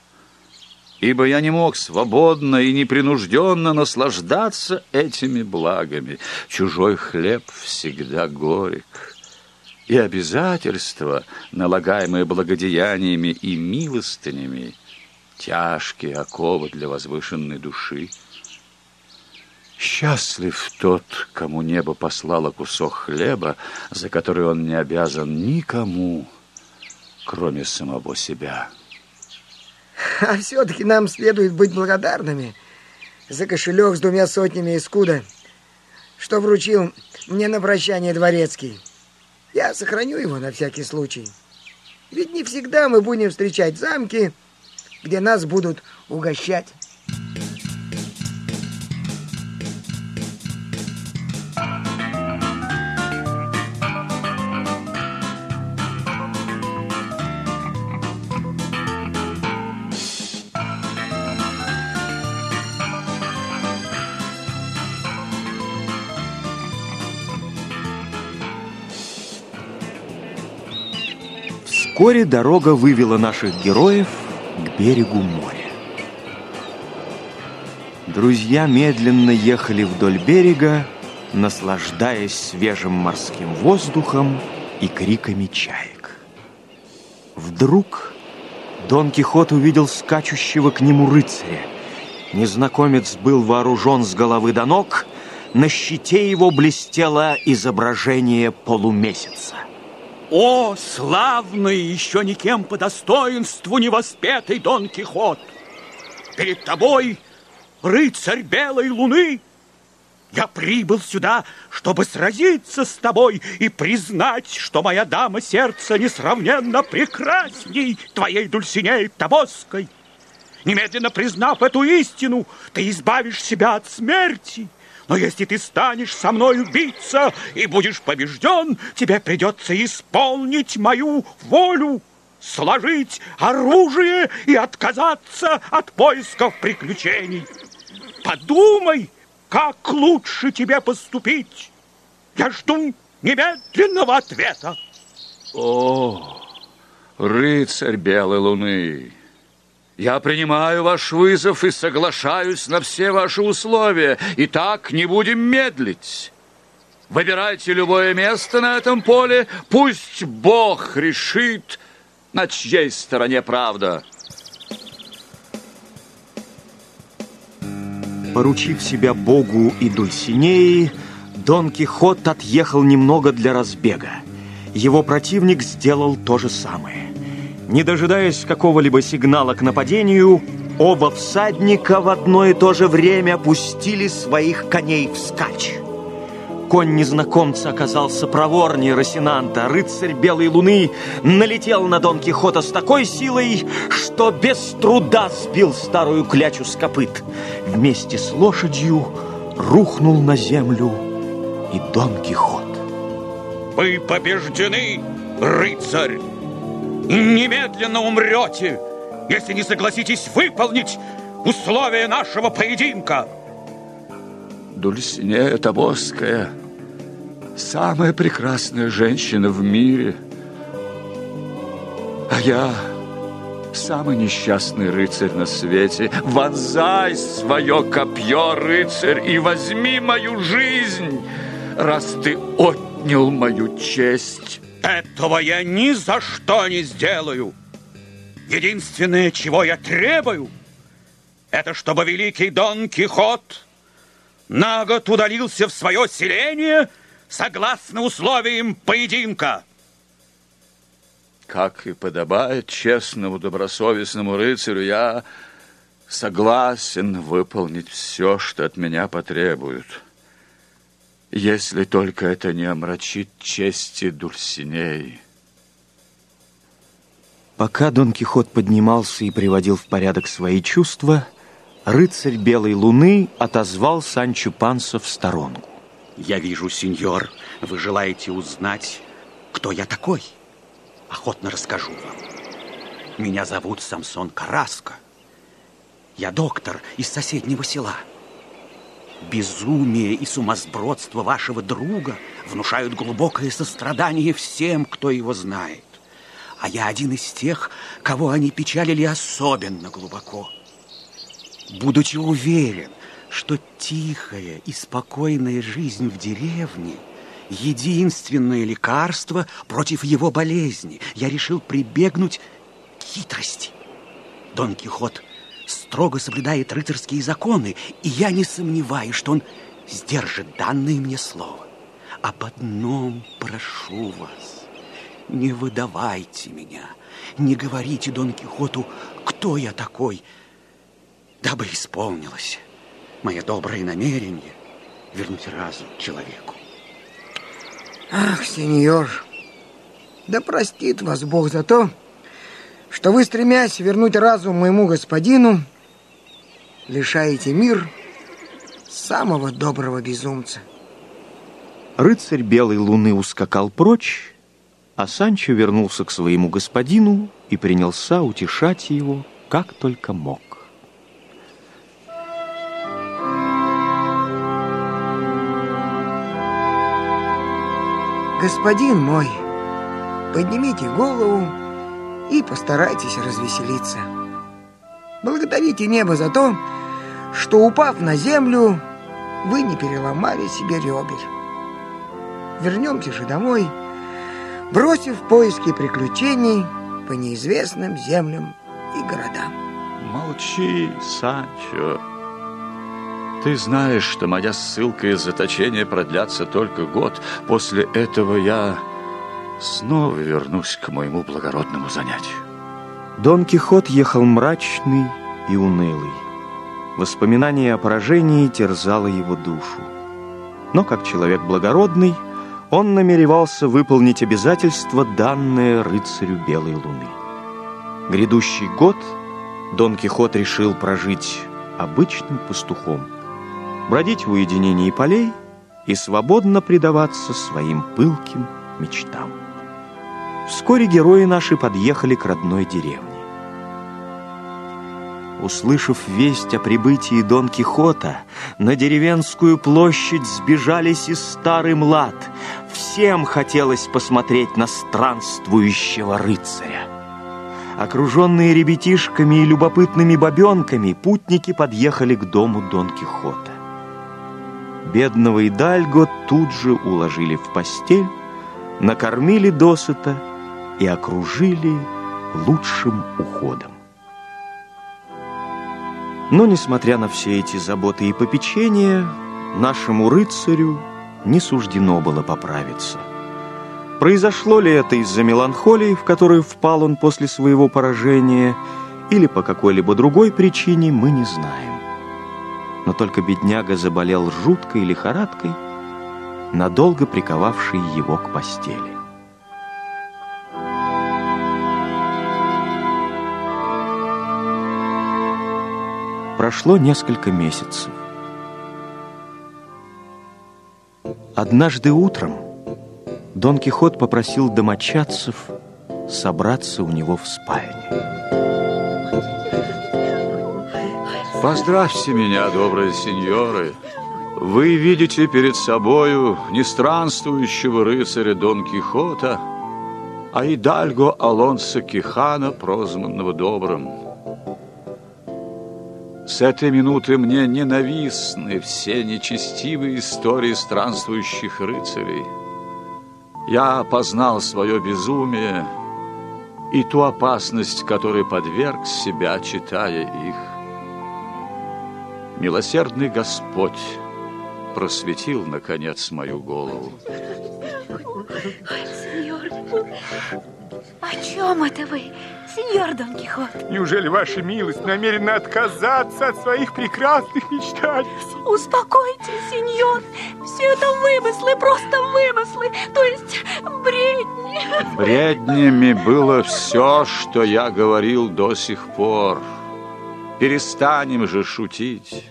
ибо я не мог свободно и непринужденно наслаждаться этими благами. Чужой хлеб всегда горек» и обязательства, налагаемые благодеяниями и милостынями, тяжкие оковы для возвышенной души. Счастлив тот, кому небо послало кусок хлеба, за который он не обязан никому, кроме самого себя». А все-таки нам следует быть благодарными за кошелек с двумя сотнями из что вручил мне на прощание Дворецкий. Я сохраню его на всякий случай. Ведь не всегда мы будем встречать замки, где нас будут угощать. Вскоре дорога вывела наших героев к берегу моря. Друзья медленно ехали вдоль берега, наслаждаясь свежим морским воздухом и криками чаек. Вдруг Дон Кихот увидел скачущего к нему рыцаря. Незнакомец был вооружен с головы до ног, на щите его блестело изображение полумесяца. О, славный, еще никем по достоинству невоспетый Дон Кихот! Перед тобой рыцарь белой луны! Я прибыл сюда, чтобы сразиться с тобой и признать, что моя дама сердца несравненно прекрасней твоей Дульсинеи Тобоской. Немедленно признав эту истину, ты избавишь себя от смерти но если ты станешь со мной биться и будешь побежден, тебе придется исполнить мою волю, сложить оружие и отказаться от поисков приключений. Подумай, как лучше тебе поступить. Я жду немедленного ответа. О, рыцарь Белой Луны, я принимаю ваш вызов и соглашаюсь на все ваши условия. Итак, не будем медлить. Выбирайте любое место на этом поле. Пусть Бог решит, на чьей стороне правда. Поручив себя Богу и Дульсинеи, Дон Кихот отъехал немного для разбега. Его противник сделал то же самое. Не дожидаясь какого-либо сигнала к нападению, оба всадника в одно и то же время пустили своих коней в скач. Конь незнакомца оказался проворнее Росинанта. Рыцарь Белой Луны налетел на Дон Кихота с такой силой, что без труда сбил старую клячу с копыт. Вместе с лошадью рухнул на землю и Дон Кихот. «Вы побеждены, рыцарь!» немедленно умрете, если не согласитесь выполнить условия нашего поединка. Дульсинея Табоская, самая прекрасная женщина в мире, а я самый несчастный рыцарь на свете. Вонзай свое копье, рыцарь, и возьми мою жизнь, раз ты отнял мою честь. Этого я ни за что не сделаю. Единственное, чего я требую, это чтобы великий Дон Кихот на год удалился в свое селение согласно условиям поединка. Как и подобает честному, добросовестному рыцарю, я согласен выполнить все, что от меня потребуют. — если только это не омрачит чести Дульсинеи. Пока Дон Кихот поднимался и приводил в порядок свои чувства, рыцарь Белой Луны отозвал Санчо Панса в сторонку. «Я вижу, сеньор, вы желаете узнать, кто я такой. Охотно расскажу вам. Меня зовут Самсон Караско. Я доктор из соседнего села» безумие и сумасбродство вашего друга внушают глубокое сострадание всем, кто его знает. А я один из тех, кого они печалили особенно глубоко. Будучи уверен, что тихая и спокойная жизнь в деревне – единственное лекарство против его болезни, я решил прибегнуть к хитрости. Дон Кихот строго соблюдает рыцарские законы, и я не сомневаюсь, что он сдержит данное мне слово. Об одном прошу вас. Не выдавайте меня. Не говорите Дон Кихоту, кто я такой, дабы исполнилось мое доброе намерение вернуть разум человеку. Ах, сеньор, да простит вас Бог за то, что вы, стремясь вернуть разум моему господину, лишаете мир самого доброго безумца. Рыцарь Белой Луны ускакал прочь, а Санчо вернулся к своему господину и принялся утешать его, как только мог. Господин мой, поднимите голову, и постарайтесь развеселиться. Благодарите небо за то, что, упав на землю, вы не переломали себе ребер. Вернемся же домой, бросив поиски приключений по неизвестным землям и городам. Молчи, Санчо. Ты знаешь, что моя ссылка и заточение продлятся только год. После этого я снова вернусь к моему благородному занятию. Дон Кихот ехал мрачный и унылый. Воспоминание о поражении терзало его душу. Но как человек благородный, он намеревался выполнить обязательства, данные рыцарю Белой Луны. Грядущий год Дон Кихот решил прожить обычным пастухом, бродить в уединении полей и свободно предаваться своим пылким мечтам. Вскоре герои наши подъехали к родной деревне. Услышав весть о прибытии Дон Кихота, на деревенскую площадь сбежались и старый млад. Всем хотелось посмотреть на странствующего рыцаря. Окруженные ребятишками и любопытными бабенками, путники подъехали к дому Дон Кихота. Бедного Идальго тут же уложили в постель, накормили досыта и окружили лучшим уходом. Но, несмотря на все эти заботы и попечения, нашему рыцарю не суждено было поправиться. Произошло ли это из-за меланхолии, в которую впал он после своего поражения, или по какой-либо другой причине, мы не знаем. Но только бедняга заболел жуткой лихорадкой, надолго приковавшей его к постели. Прошло несколько месяцев. Однажды утром Дон Кихот попросил домочадцев собраться у него в спальне. Поздравьте меня, добрые сеньоры. Вы видите перед собою не странствующего рыцаря Дон Кихота, а Идальго Алонса Кихана, прозванного Добрым. С этой минуты мне ненавистны все нечестивые истории странствующих рыцарей. Я познал свое безумие и ту опасность, которой подверг себя, читая их. Милосердный Господь просветил, наконец, мою голову. Ой, сеньор, о чем это вы? сеньор Дон Кихот. Неужели ваша милость намерена отказаться от своих прекрасных мечтаний? Успокойтесь, сеньор. Все это вымыслы, просто вымыслы, то есть бредни. Бреднями было все, что я говорил до сих пор. Перестанем же шутить.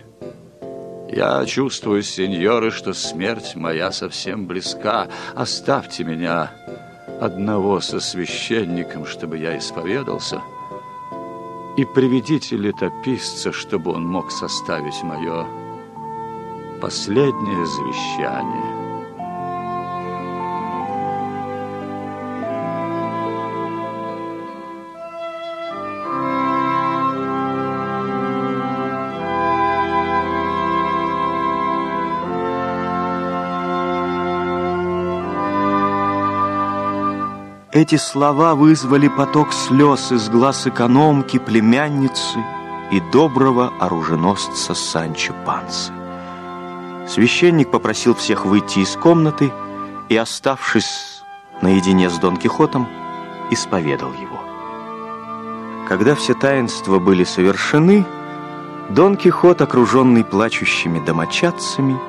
Я чувствую, сеньоры, что смерть моя совсем близка. Оставьте меня одного со священником, чтобы я исповедался, и приведите летописца, чтобы он мог составить мое последнее завещание». Эти слова вызвали поток слез из глаз экономки, племянницы и доброго оруженосца Санчо Панса. Священник попросил всех выйти из комнаты и, оставшись наедине с Дон Кихотом, исповедал его. Когда все таинства были совершены, Дон Кихот, окруженный плачущими домочадцами,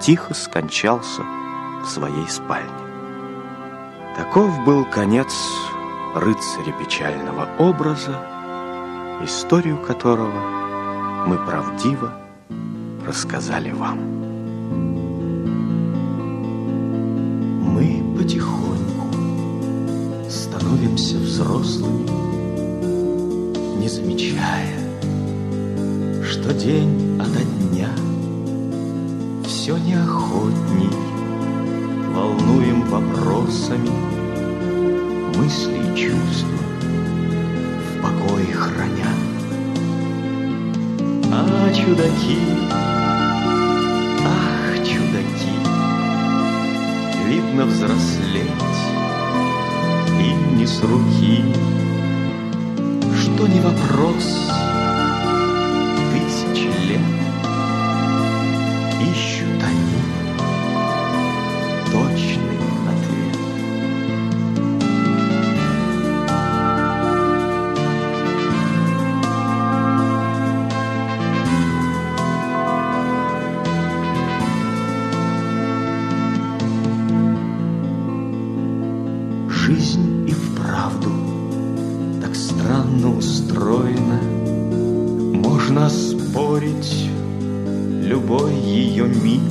тихо скончался в своей спальне. Таков был конец рыцаря печального образа, историю которого мы правдиво рассказали вам. Мы потихоньку становимся взрослыми, не замечая, что день ото дня все неохотнее волнуем вопросами мысли и чувства в покое храня. А чудаки, ах, чудаки, видно взрослеть и не с руки, что не вопрос — ускорить любой ее миг,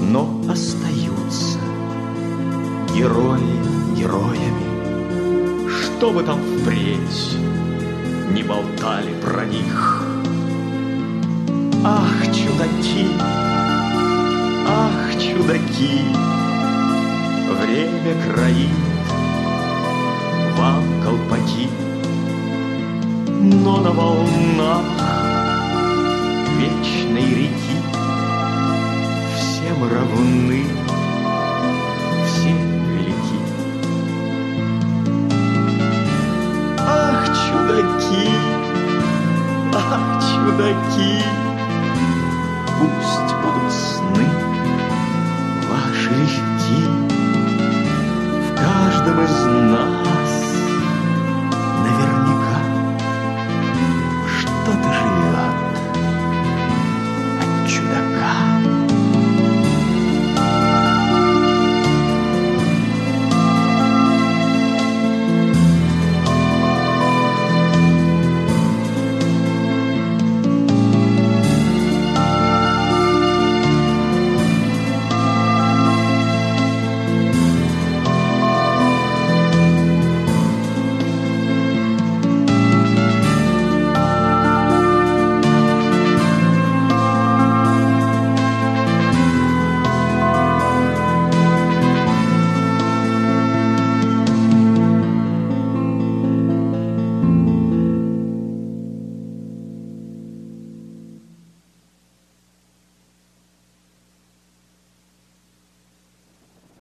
но остаются герои героями, что бы там впредь не болтали про них. Ах, чудаки, ах, чудаки, время кроит вам колпаки но на волнах вечной реки всем равны, все велики. Ах, чудаки, ах, чудаки!